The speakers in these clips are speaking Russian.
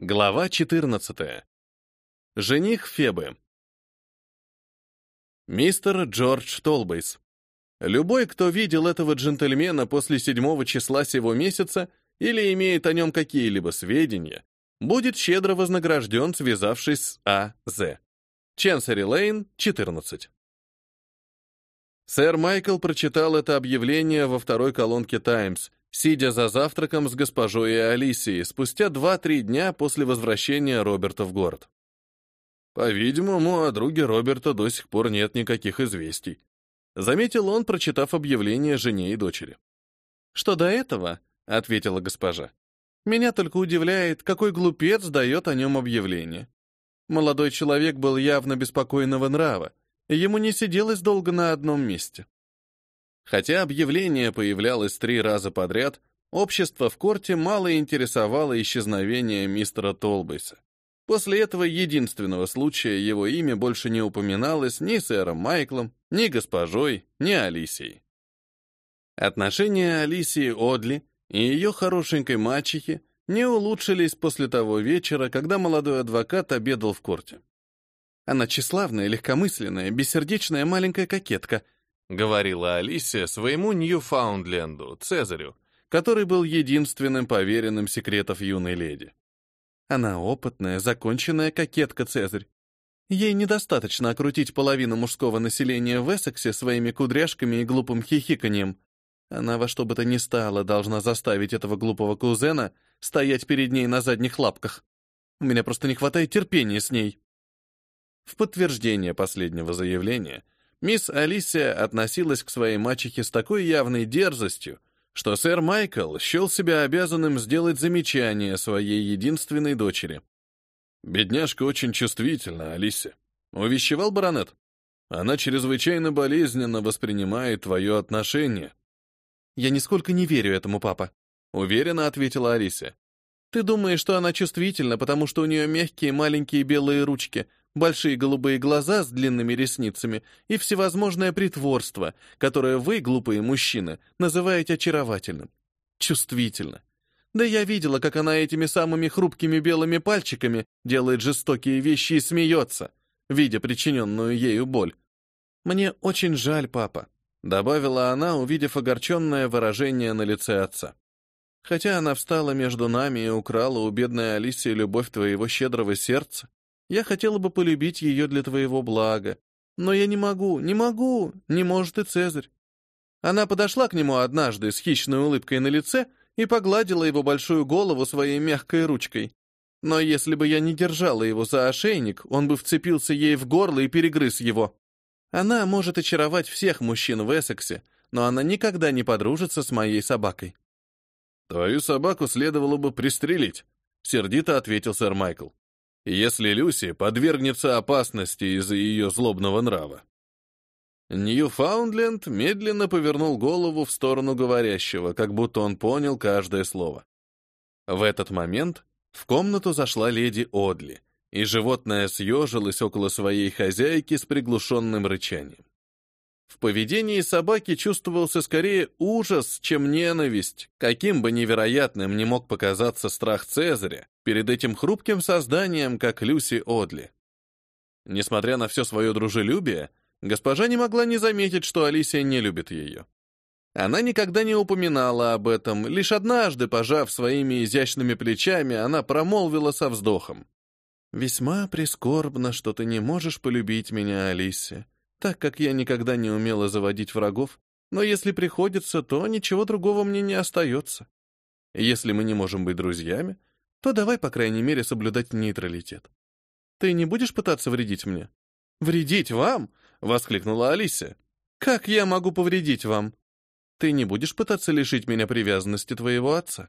Глава 14. Жених Фебы. Мистер Джордж Толбейс. Любой, кто видел этого джентльмена после седьмого числа сего месяца или имеет о нем какие-либо сведения, будет щедро вознагражден, связавшись с А.З. Ченсери Лейн, 14. Сэр Майкл прочитал это объявление во второй колонке «Таймс», сидя за завтраком с госпожой и Алисией спустя два-три дня после возвращения Роберта в город. По-видимому, о друге Роберта до сих пор нет никаких известий. Заметил он, прочитав объявление жене и дочери. «Что до этого?» — ответила госпожа. «Меня только удивляет, какой глупец дает о нем объявление. Молодой человек был явно беспокойного нрава, и ему не сиделось долго на одном месте. Хотя объявление появлялось три раза подряд, общество в корте мало интересовало исчезновение мистера Толбейса. После этого единственного случая его имя больше не упоминалось ни сэром Майклом, ни госпожой, ни Алисией. Отношения Алисии Одли и ее хорошенькой мачехи не улучшились после того вечера, когда молодой адвокат обедал в корте. Она тщеславная, легкомысленная, бессердечная маленькая кокетка — говорила Алисия своему Ньюфаундленду, Цезарю, который был единственным поверенным секретов юной леди. Она опытная, законченная кокетка Цезарь. Ей недостаточно окрутить половину мужского населения в Эссексе своими кудряшками и глупым хихиканьем. Она во что бы то ни стало должна заставить этого глупого кузена стоять перед ней на задних лапках. У меня просто не хватает терпения с ней. В подтверждение последнего заявления — Мисс Алисия относилась к своей мачехе с такой явной дерзостью, что сэр Майкл счел себя обязанным сделать замечание своей единственной дочери. «Бедняжка очень чувствительна, Алисия», — увещевал баронет. «Она чрезвычайно болезненно воспринимает твое отношение». «Я нисколько не верю этому, папа», — уверенно ответила Алисия. «Ты думаешь, что она чувствительна, потому что у нее мягкие маленькие белые ручки, большие голубые глаза с длинными ресницами и всевозможное притворство, которое вы, глупые мужчины, называете очаровательным. Чувствительно. Да я видела, как она этими самыми хрупкими белыми пальчиками делает жестокие вещи и смеется, видя причиненную ею боль. «Мне очень жаль, папа», — добавила она, увидев огорченное выражение на лице отца. «Хотя она встала между нами и украла у бедной Алисии любовь твоего щедрого сердца, я хотела бы полюбить ее для твоего блага. Но я не могу, не могу, не может и Цезарь. Она подошла к нему однажды с хищной улыбкой на лице и погладила его большую голову своей мягкой ручкой. Но если бы я не держала его за ошейник, он бы вцепился ей в горло и перегрыз его. Она может очаровать всех мужчин в Эссексе, но она никогда не подружится с моей собакой. «Твою собаку следовало бы пристрелить», — сердито ответил сэр Майкл если Люси подвергнется опасности из-за ее злобного нрава. Ньюфаундленд медленно повернул голову в сторону говорящего, как будто он понял каждое слово. В этот момент в комнату зашла леди Одли, и животное съежилось около своей хозяйки с приглушенным рычанием. В поведении собаки чувствовался скорее ужас, чем ненависть, каким бы невероятным ни мог показаться страх Цезаря перед этим хрупким созданием, как Люси Одли. Несмотря на все свое дружелюбие, госпожа не могла не заметить, что Алисия не любит ее. Она никогда не упоминала об этом, лишь однажды, пожав своими изящными плечами, она промолвила со вздохом. «Весьма прискорбно, что ты не можешь полюбить меня, Алисия так как я никогда не умела заводить врагов, но если приходится, то ничего другого мне не остается. Если мы не можем быть друзьями, то давай, по крайней мере, соблюдать нейтралитет. Ты не будешь пытаться вредить мне? Вредить вам? воскликнула Алисия. Как я могу повредить вам? Ты не будешь пытаться лишить меня привязанности твоего отца?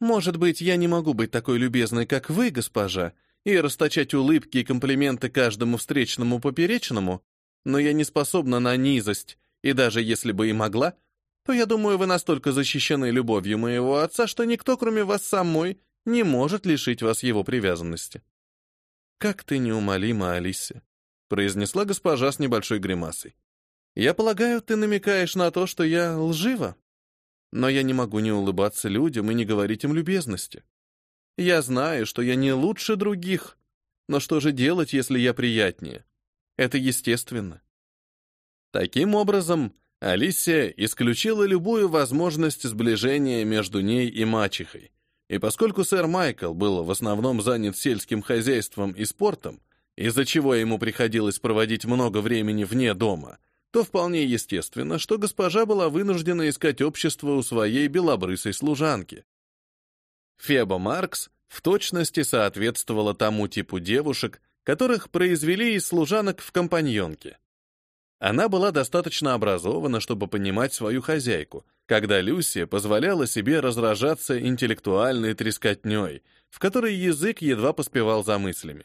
Может быть, я не могу быть такой любезной, как вы, госпожа, и расточать улыбки и комплименты каждому встречному поперечному, но я не способна на низость, и даже если бы и могла, то я думаю, вы настолько защищены любовью моего отца, что никто, кроме вас самой, не может лишить вас его привязанности. «Как ты неумолима, Алисия», — произнесла госпожа с небольшой гримасой. «Я полагаю, ты намекаешь на то, что я лжива. Но я не могу не улыбаться людям и не говорить им любезности. Я знаю, что я не лучше других. Но что же делать, если я приятнее? Это естественно. Таким образом, Алисия исключила любую возможность сближения между ней и мачехой. И поскольку сэр Майкл был в основном занят сельским хозяйством и спортом, из-за чего ему приходилось проводить много времени вне дома, то вполне естественно, что госпожа была вынуждена искать общество у своей белобрысой служанки. Феба Маркс в точности соответствовала тому типу девушек, которых произвели из служанок в компаньонке. Она была достаточно образована, чтобы понимать свою хозяйку, когда Люсия позволяла себе разражаться интеллектуальной трескотней, в которой язык едва поспевал за мыслями.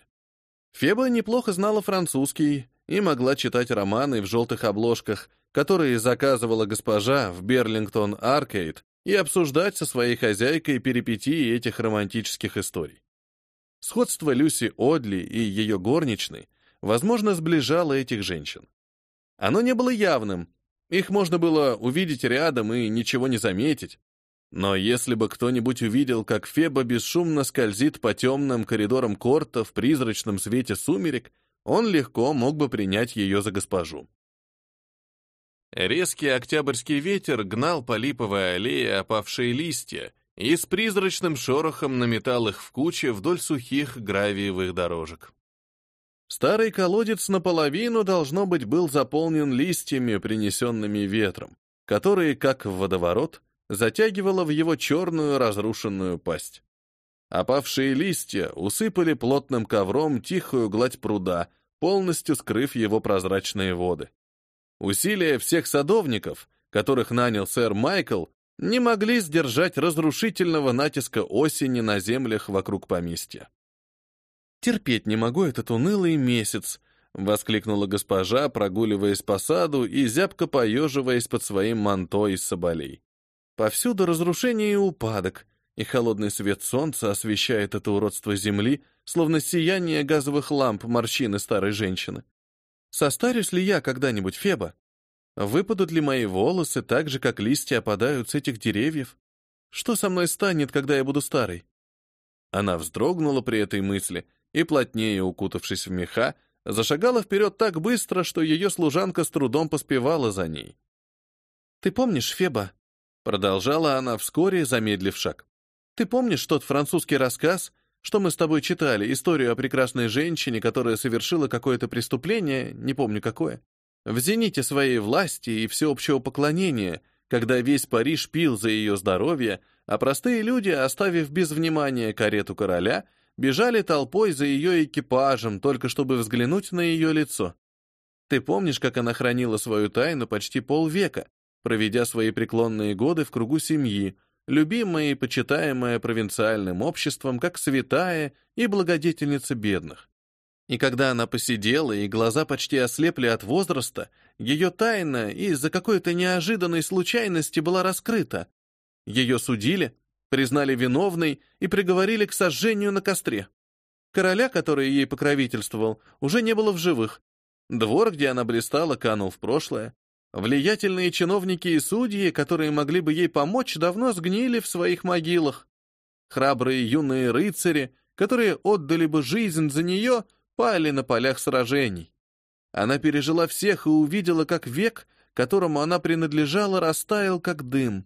Феба неплохо знала французский и могла читать романы в желтых обложках, которые заказывала госпожа в Берлингтон Аркейд, и обсуждать со своей хозяйкой перипетии этих романтических историй. Сходство Люси Одли и ее горничной, возможно, сближало этих женщин. Оно не было явным, их можно было увидеть рядом и ничего не заметить. Но если бы кто-нибудь увидел, как Феба бесшумно скользит по темным коридорам корта в призрачном свете сумерек, он легко мог бы принять ее за госпожу. Резкий октябрьский ветер гнал по липовой аллее опавшие листья и с призрачным шорохом наметал их в куче вдоль сухих гравиевых дорожек. Старый колодец наполовину, должно быть, был заполнен листьями, принесенными ветром, которые, как в водоворот, затягивало в его черную разрушенную пасть. Опавшие листья усыпали плотным ковром тихую гладь пруда, полностью скрыв его прозрачные воды. Усилия всех садовников, которых нанял сэр Майкл, не могли сдержать разрушительного натиска осени на землях вокруг поместья. «Терпеть не могу этот унылый месяц», — воскликнула госпожа, прогуливаясь по саду и зябко поеживаясь под своим манто из соболей. «Повсюду разрушение и упадок, и холодный свет солнца освещает это уродство земли, словно сияние газовых ламп морщины старой женщины. Состарюсь ли я когда-нибудь, Феба? Выпадут ли мои волосы так же, как листья опадают с этих деревьев? Что со мной станет, когда я буду старой?» Она вздрогнула при этой мысли и, плотнее укутавшись в меха, зашагала вперед так быстро, что ее служанка с трудом поспевала за ней. «Ты помнишь, Феба?» — продолжала она вскоре, замедлив шаг. «Ты помнишь тот французский рассказ, что мы с тобой читали, историю о прекрасной женщине, которая совершила какое-то преступление, не помню какое, в зените своей власти и всеобщего поклонения, когда весь Париж пил за ее здоровье, а простые люди, оставив без внимания карету короля, бежали толпой за ее экипажем, только чтобы взглянуть на ее лицо. Ты помнишь, как она хранила свою тайну почти полвека, проведя свои преклонные годы в кругу семьи, любимая и почитаемая провинциальным обществом как святая и благодетельница бедных. И когда она посидела, и глаза почти ослепли от возраста, ее тайна из-за какой-то неожиданной случайности была раскрыта. Ее судили, признали виновной и приговорили к сожжению на костре. Короля, который ей покровительствовал, уже не было в живых. Двор, где она блистала, канул в прошлое. Влиятельные чиновники и судьи, которые могли бы ей помочь, давно сгнили в своих могилах. Храбрые юные рыцари, которые отдали бы жизнь за нее, пали на полях сражений. Она пережила всех и увидела, как век, которому она принадлежала, растаял как дым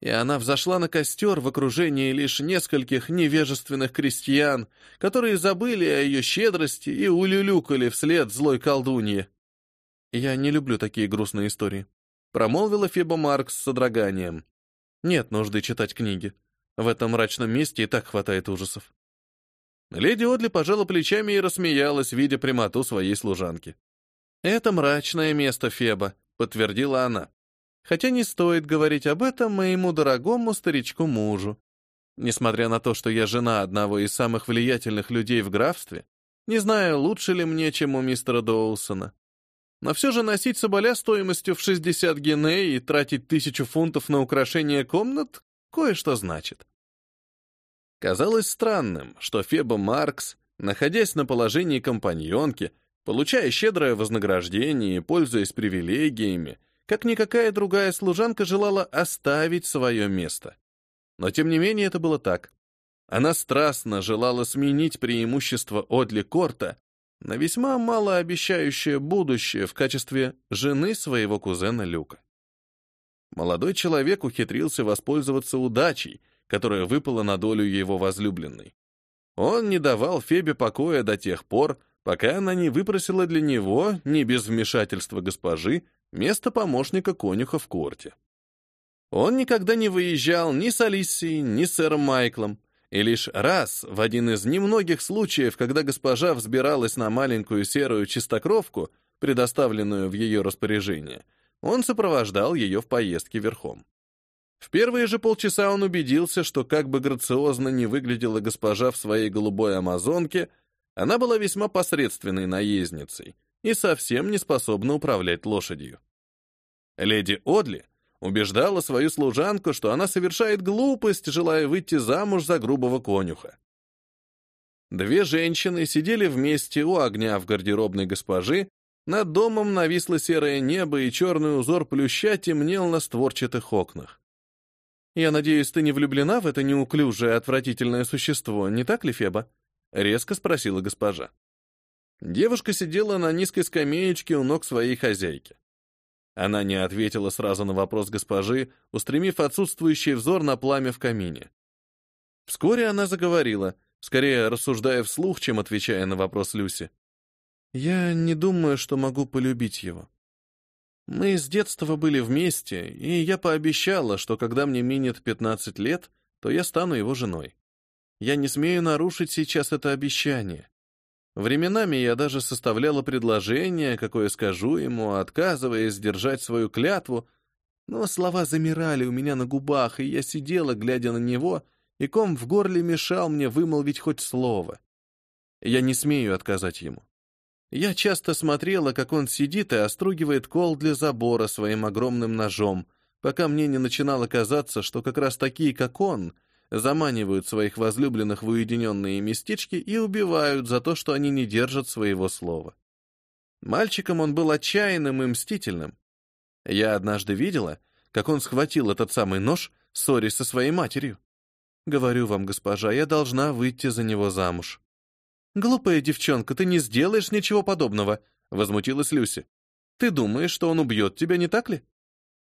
и она взошла на костер в окружении лишь нескольких невежественных крестьян, которые забыли о ее щедрости и улюлюкали вслед злой колдунье. «Я не люблю такие грустные истории», — промолвила Феба Маркс с содроганием. «Нет нужды читать книги. В этом мрачном месте и так хватает ужасов». Леди Одли пожала плечами и рассмеялась, видя прямоту своей служанки. «Это мрачное место, Феба», — подтвердила она. Хотя не стоит говорить об этом моему дорогому старичку-мужу. Несмотря на то, что я жена одного из самых влиятельных людей в графстве, не знаю, лучше ли мне, чем у мистера Доусона. Но все же носить соболя стоимостью в 60 геней и тратить тысячу фунтов на украшение комнат кое-что значит. Казалось странным, что Феба Маркс, находясь на положении компаньонки, получая щедрое вознаграждение и пользуясь привилегиями, как никакая другая служанка желала оставить свое место. Но тем не менее это было так. Она страстно желала сменить преимущество Одли Корта на весьма малообещающее будущее в качестве жены своего кузена Люка. Молодой человек ухитрился воспользоваться удачей, которая выпала на долю его возлюбленной. Он не давал Фебе покоя до тех пор, пока она не выпросила для него, не без вмешательства госпожи, место помощника конюха в корте. Он никогда не выезжал ни с Алисией, ни с сэром Майклом, и лишь раз, в один из немногих случаев, когда госпожа взбиралась на маленькую серую чистокровку, предоставленную в ее распоряжение, он сопровождал ее в поездке верхом. В первые же полчаса он убедился, что как бы грациозно не выглядела госпожа в своей голубой амазонке, она была весьма посредственной наездницей и совсем не способна управлять лошадью. Леди Одли убеждала свою служанку, что она совершает глупость, желая выйти замуж за грубого конюха. Две женщины сидели вместе у огня в гардеробной госпожи, над домом нависло серое небо, и черный узор плюща темнел на створчатых окнах. «Я надеюсь, ты не влюблена в это неуклюжее, отвратительное существо, не так ли, Феба?» — резко спросила госпожа. Девушка сидела на низкой скамеечке у ног своей хозяйки. Она не ответила сразу на вопрос госпожи, устремив отсутствующий взор на пламя в камине. Вскоре она заговорила, скорее рассуждая вслух, чем отвечая на вопрос Люси. «Я не думаю, что могу полюбить его. Мы с детства были вместе, и я пообещала, что когда мне минет 15 лет, то я стану его женой. Я не смею нарушить сейчас это обещание. Временами я даже составляла предложение, какое скажу ему, отказываясь сдержать свою клятву, но слова замирали у меня на губах, и я сидела, глядя на него, и ком в горле мешал мне вымолвить хоть слово. Я не смею отказать ему. Я часто смотрела, как он сидит и остругивает кол для забора своим огромным ножом, пока мне не начинало казаться, что как раз такие, как он — заманивают своих возлюбленных в уединенные местечки и убивают за то, что они не держат своего слова. Мальчиком он был отчаянным и мстительным. Я однажды видела, как он схватил этот самый нож, ссорясь со своей матерью. Говорю вам, госпожа, я должна выйти за него замуж. Глупая девчонка, ты не сделаешь ничего подобного, возмутилась Люси. Ты думаешь, что он убьет тебя, не так ли?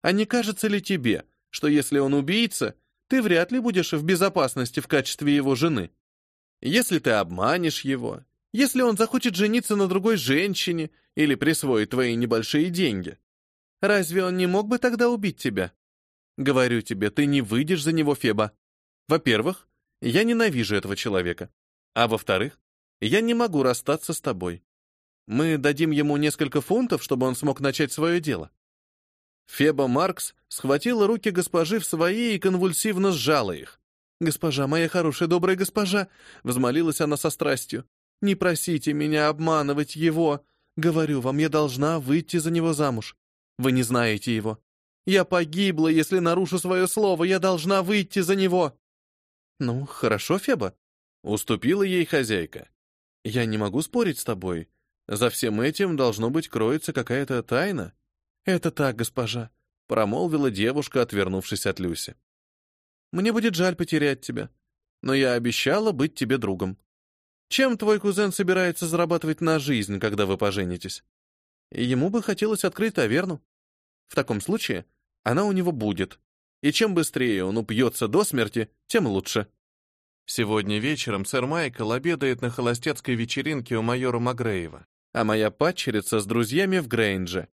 А не кажется ли тебе, что если он убийца, ты вряд ли будешь в безопасности в качестве его жены. Если ты обманешь его, если он захочет жениться на другой женщине или присвоить твои небольшие деньги, разве он не мог бы тогда убить тебя? Говорю тебе, ты не выйдешь за него, Феба. Во-первых, я ненавижу этого человека. А во-вторых, я не могу расстаться с тобой. Мы дадим ему несколько фунтов, чтобы он смог начать свое дело. Феба Маркс схватила руки госпожи в свои и конвульсивно сжала их. «Госпожа, моя хорошая, добрая госпожа!» — взмолилась она со страстью. «Не просите меня обманывать его. Говорю вам, я должна выйти за него замуж. Вы не знаете его. Я погибла, если нарушу свое слово. Я должна выйти за него». «Ну, хорошо, Феба», — уступила ей хозяйка. «Я не могу спорить с тобой. За всем этим, должно быть, кроется какая-то тайна. «Это так, госпожа», — промолвила девушка, отвернувшись от Люси. «Мне будет жаль потерять тебя, но я обещала быть тебе другом. Чем твой кузен собирается зарабатывать на жизнь, когда вы поженитесь? Ему бы хотелось открыть таверну. В таком случае она у него будет, и чем быстрее он упьется до смерти, тем лучше». Сегодня вечером сэр Майкл обедает на холостяцкой вечеринке у майора Магреева, а моя падчерица с друзьями в Грейнже,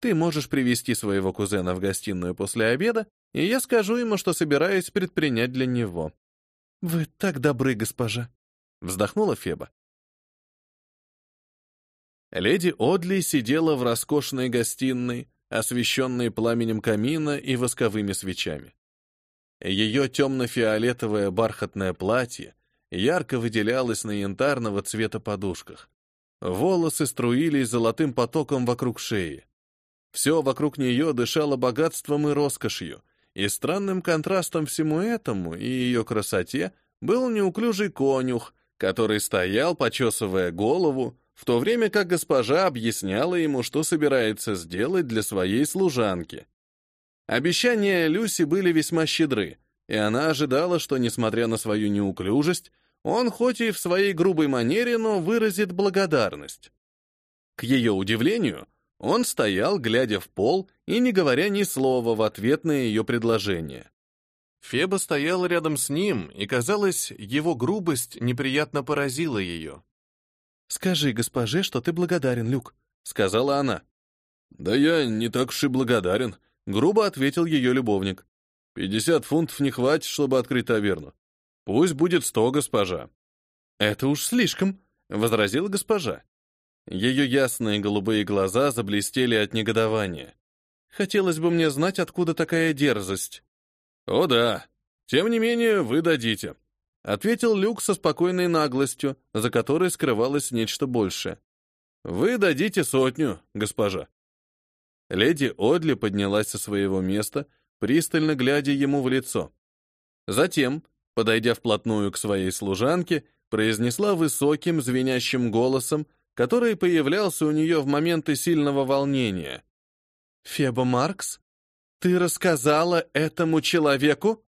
ты можешь привести своего кузена в гостиную после обеда, и я скажу ему, что собираюсь предпринять для него». «Вы так добры, госпожа», — вздохнула Феба. Леди Одли сидела в роскошной гостиной, освещенной пламенем камина и восковыми свечами. Ее темно-фиолетовое бархатное платье ярко выделялось на янтарного цвета подушках. Волосы струились золотым потоком вокруг шеи. Все вокруг нее дышало богатством и роскошью, и странным контрастом всему этому и ее красоте был неуклюжий конюх, который стоял, почесывая голову, в то время как госпожа объясняла ему, что собирается сделать для своей служанки. Обещания Люси были весьма щедры, и она ожидала, что, несмотря на свою неуклюжесть, он хоть и в своей грубой манере, но выразит благодарность. К ее удивлению, он стоял, глядя в пол и не говоря ни слова в ответ на ее предложение. Феба стояла рядом с ним, и, казалось, его грубость неприятно поразила ее. «Скажи госпоже, что ты благодарен, Люк», — сказала она. «Да я не так уж и благодарен», — грубо ответил ее любовник. «Пятьдесят фунтов не хватит, чтобы открыть таверну. Пусть будет сто, госпожа». «Это уж слишком», — возразила госпожа. Ее ясные голубые глаза заблестели от негодования. «Хотелось бы мне знать, откуда такая дерзость». «О да. Тем не менее, вы дадите», — ответил Люк со спокойной наглостью, за которой скрывалось нечто большее. «Вы дадите сотню, госпожа». Леди Одли поднялась со своего места, пристально глядя ему в лицо. Затем, подойдя вплотную к своей служанке, произнесла высоким, звенящим голосом, который появлялся у нее в моменты сильного волнения. «Феба Маркс, ты рассказала этому человеку?»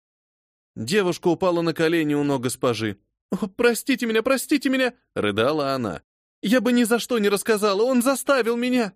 Девушка упала на колени у ног госпожи. «О, простите меня, простите меня!» — рыдала она. «Я бы ни за что не рассказала, он заставил меня!»